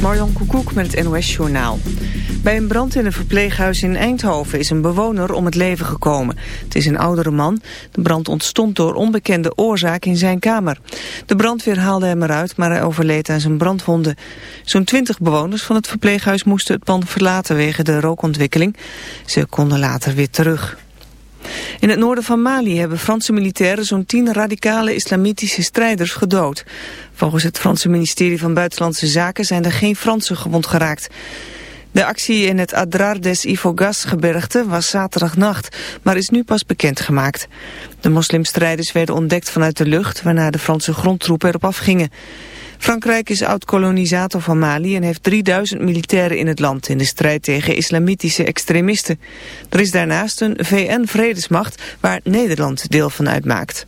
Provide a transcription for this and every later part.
Marjan Koekoek met het NOS Journaal. Bij een brand in een verpleeghuis in Eindhoven is een bewoner om het leven gekomen. Het is een oudere man. De brand ontstond door onbekende oorzaak in zijn kamer. De brandweer haalde hem eruit, maar hij overleed aan zijn brandwonden. Zo'n twintig bewoners van het verpleeghuis moesten het pand verlaten wegen de rookontwikkeling. Ze konden later weer terug. In het noorden van Mali hebben Franse militairen zo'n tien radicale islamitische strijders gedood. Volgens het Franse ministerie van Buitenlandse Zaken zijn er geen Fransen gewond geraakt. De actie in het Adrar des Ifogas gebergte was zaterdagnacht, maar is nu pas bekendgemaakt. De moslimstrijders werden ontdekt vanuit de lucht, waarna de Franse grondtroepen erop afgingen. Frankrijk is oud-kolonisator van Mali en heeft 3000 militairen in het land in de strijd tegen islamitische extremisten. Er is daarnaast een VN-vredesmacht waar Nederland deel van uitmaakt.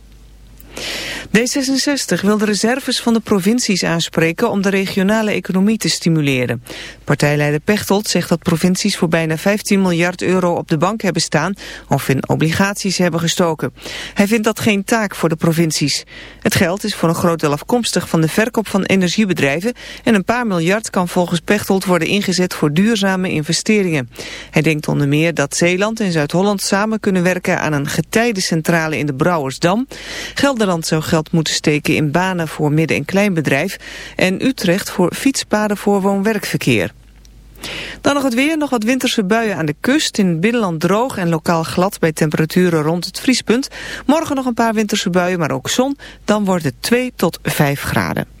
D66 wil de reserves van de provincies aanspreken om de regionale economie te stimuleren. Partijleider Pechtold zegt dat provincies voor bijna 15 miljard euro op de bank hebben staan of in obligaties hebben gestoken. Hij vindt dat geen taak voor de provincies. Het geld is voor een groot deel afkomstig van de verkoop van energiebedrijven en een paar miljard kan volgens Pechtold worden ingezet voor duurzame investeringen. Hij denkt onder meer dat Zeeland en Zuid-Holland samen kunnen werken aan een getijdencentrale in de Brouwersdam. Gelderland zou geld moeten steken in banen voor midden- en kleinbedrijf en Utrecht voor fietspaden voor woon-werkverkeer. Dan nog het weer, nog wat winterse buien aan de kust. In het binnenland droog en lokaal glad bij temperaturen rond het vriespunt. Morgen nog een paar winterse buien, maar ook zon. Dan wordt het 2 tot 5 graden.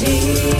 see.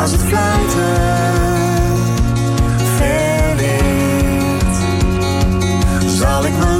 als het fluiten verliet, zal ik me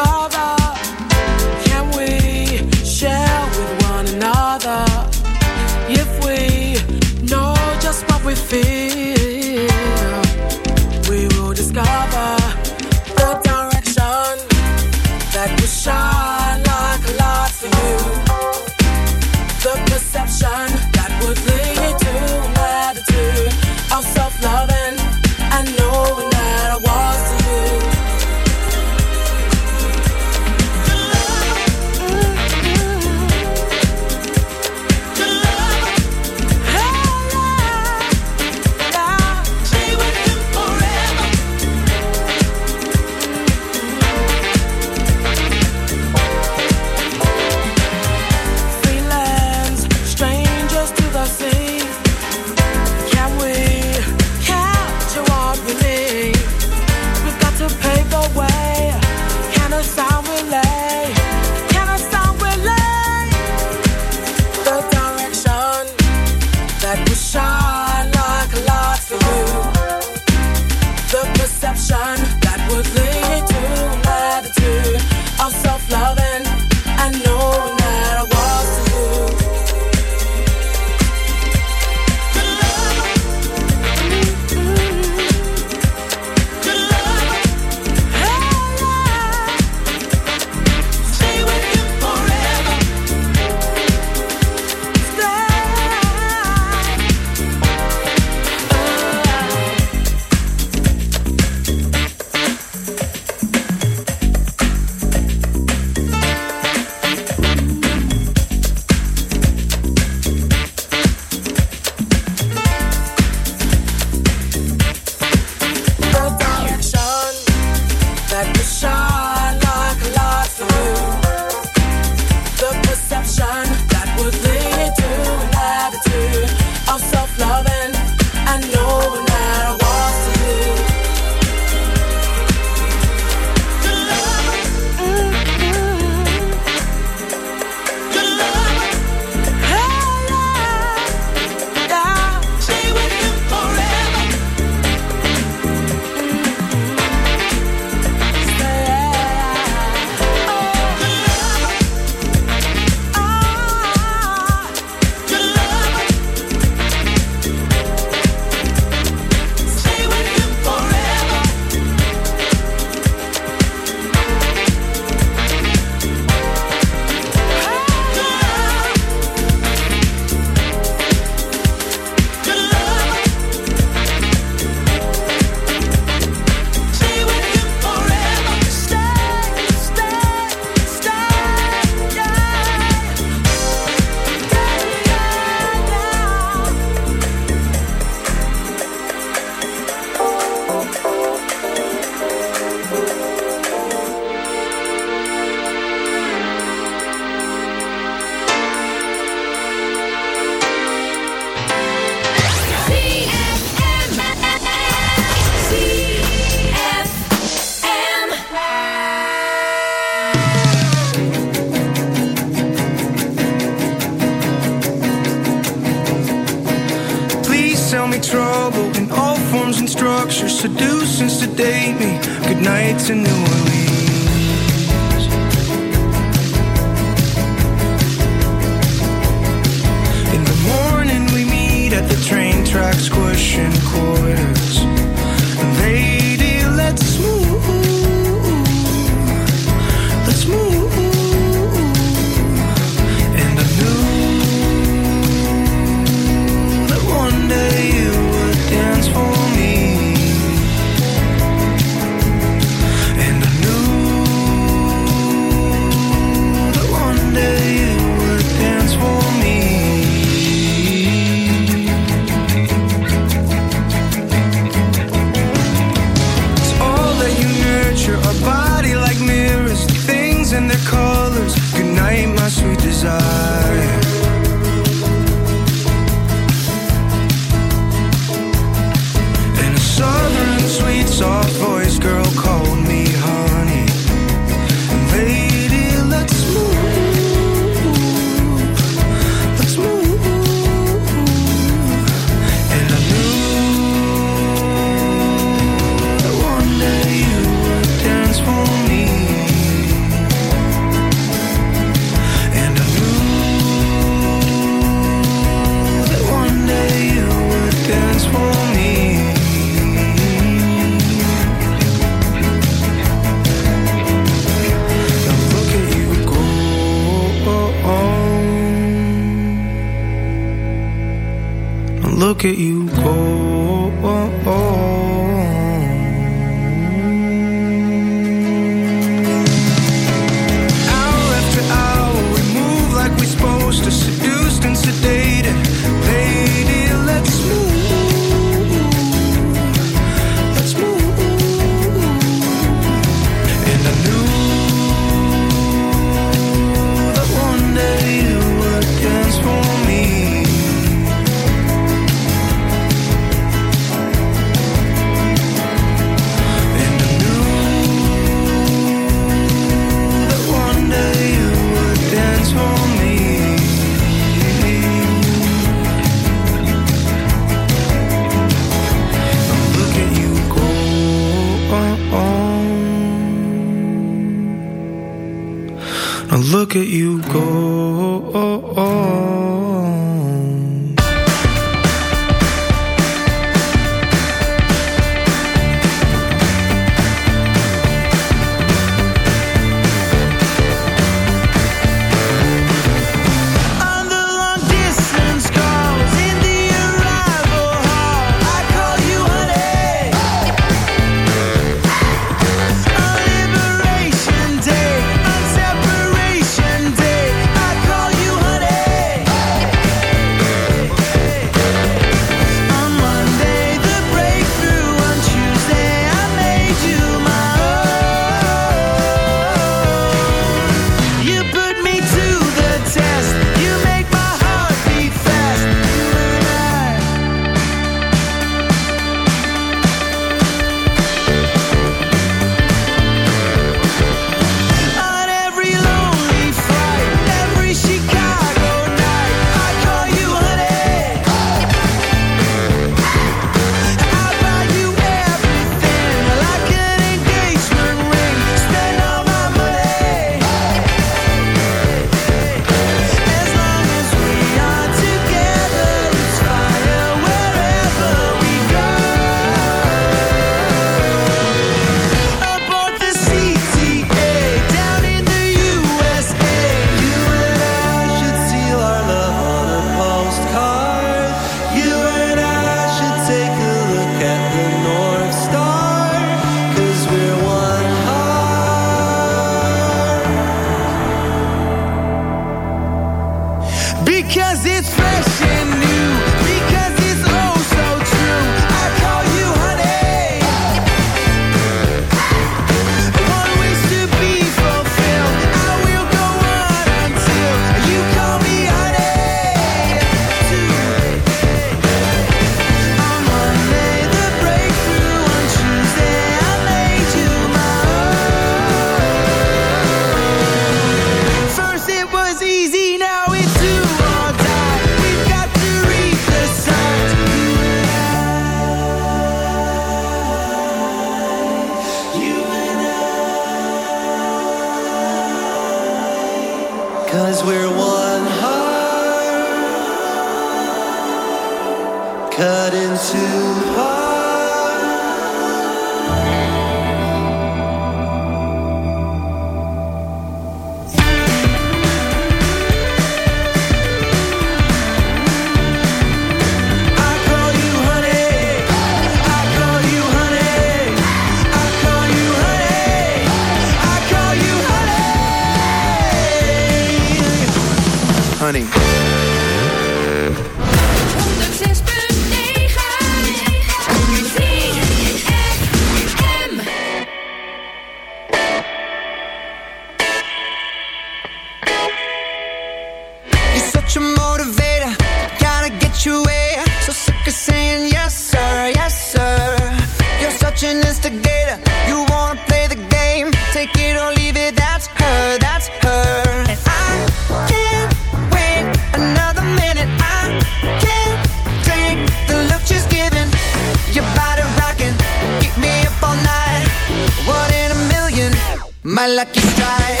my lucky strike.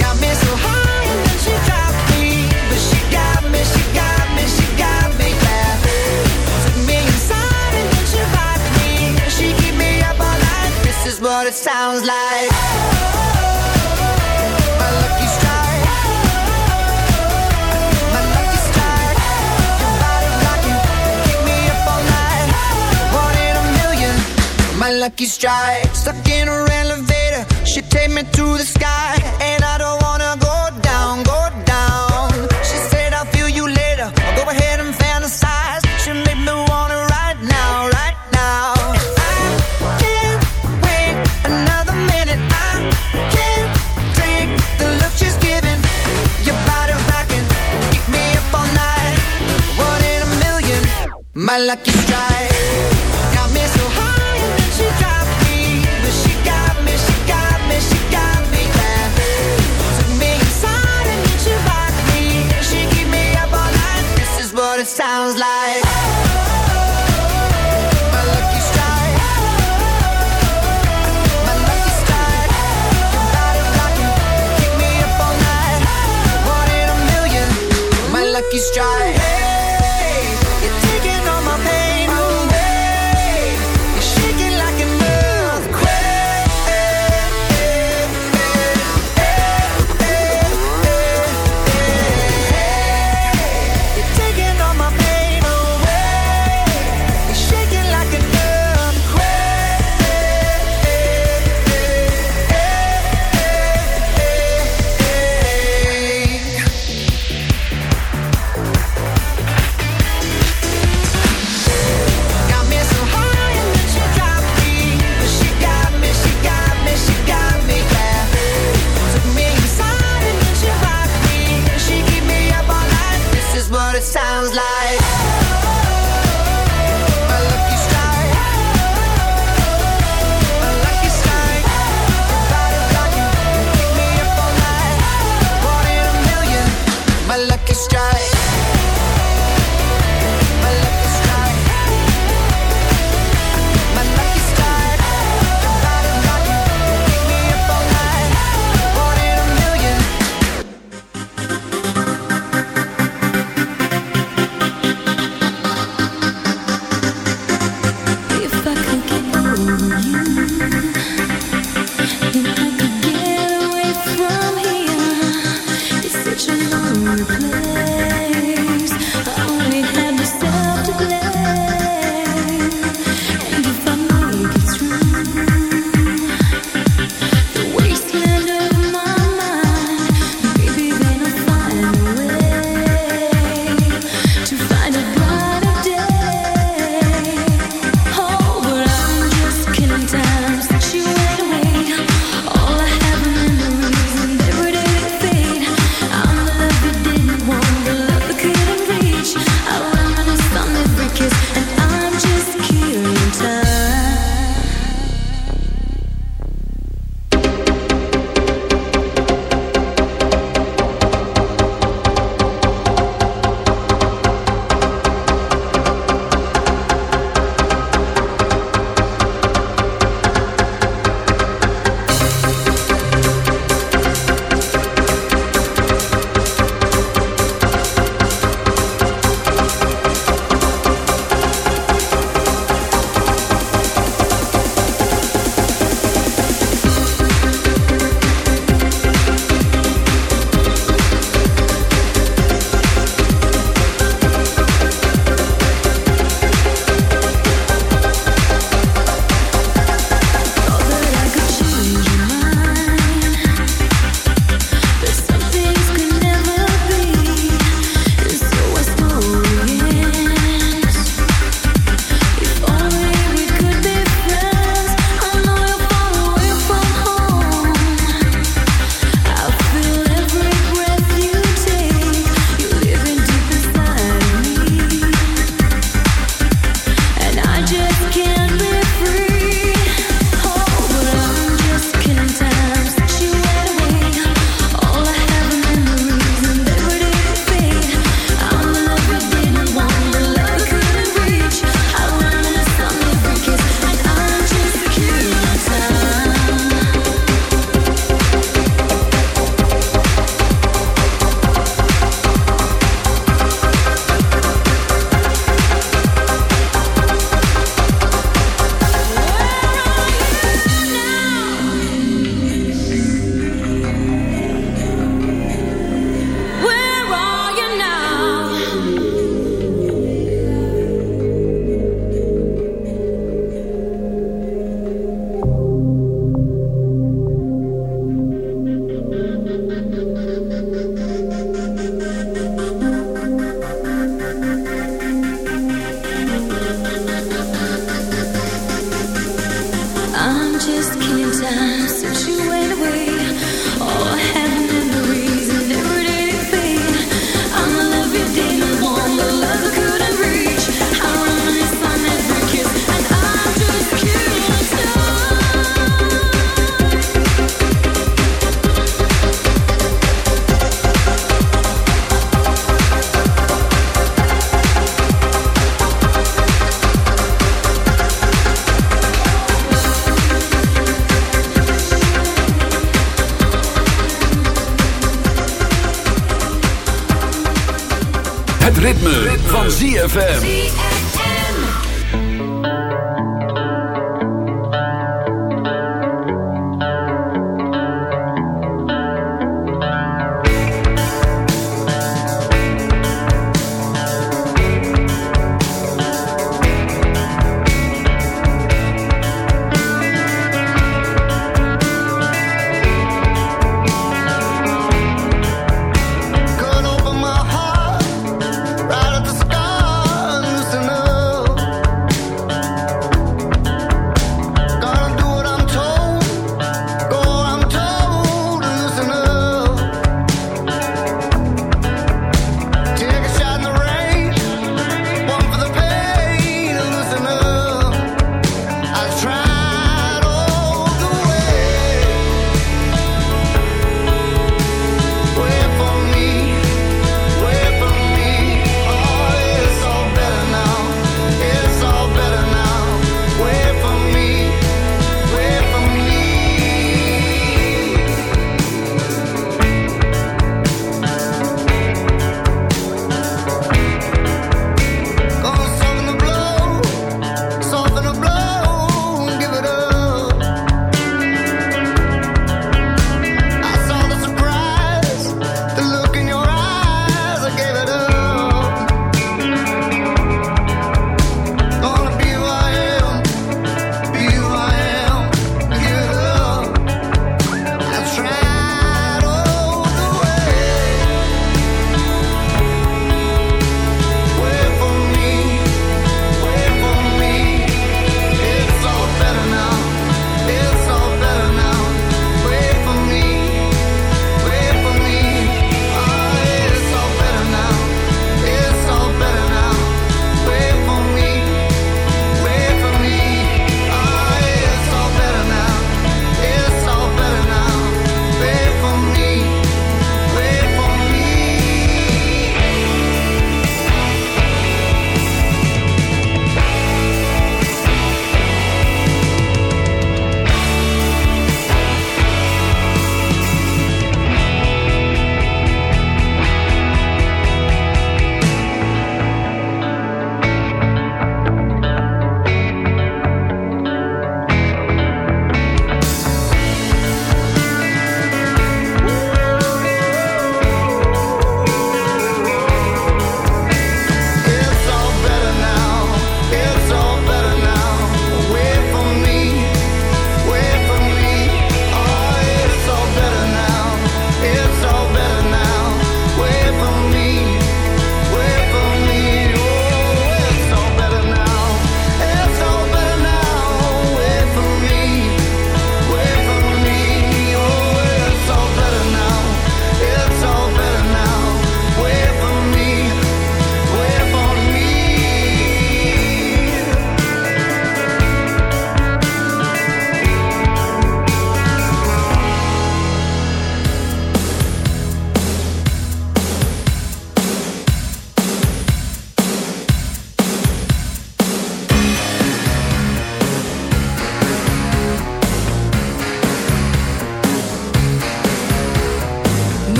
Got me so high and then she dropped me, but she got me, she got me, she got me. Took me inside and then she rocked me, she keep me up all night. This is what it sounds like. My lucky strike. My lucky strike. Keep me up all night. One in a million. My lucky strike, stuck in a elevator she take me to the sky, and I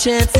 chance